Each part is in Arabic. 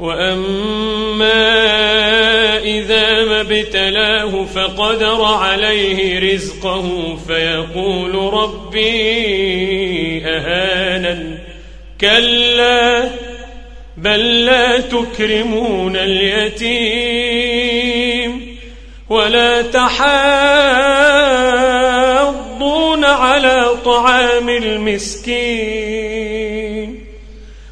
وأما إذا ما ابتلاه فقدر عليه رزقه فيقول ربي أهانا كلا بل لا تكرمون اليتيم ولا تحاضون على طعام المسكين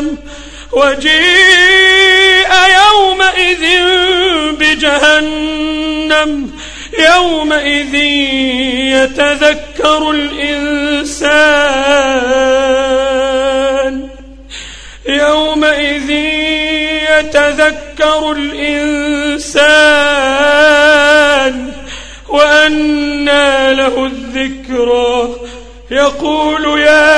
بجهنم وجيء يومئذ بجهنم يومئذ يتذكر الإنسان. يومئذ يتذكر الإنسان وأنى له الذكرى. يقول يا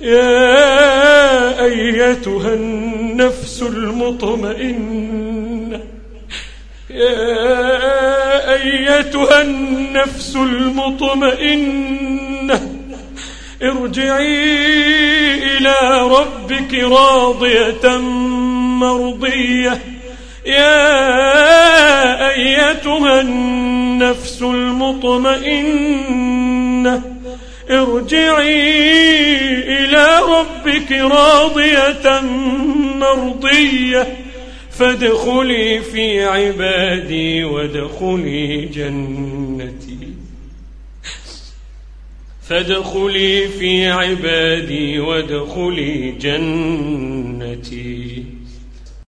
يا أيتها النفس المطمئنة يا أيتها النفس المطمئنة ارجعي إلى ربك راضية مرضية. يا أيتها النفس المطمئنة ارجعي إلى ربك راضية مرضية فادخلي في عبادي وادخلي جنتي. فادخلي في عبادي وادخلي جنتي.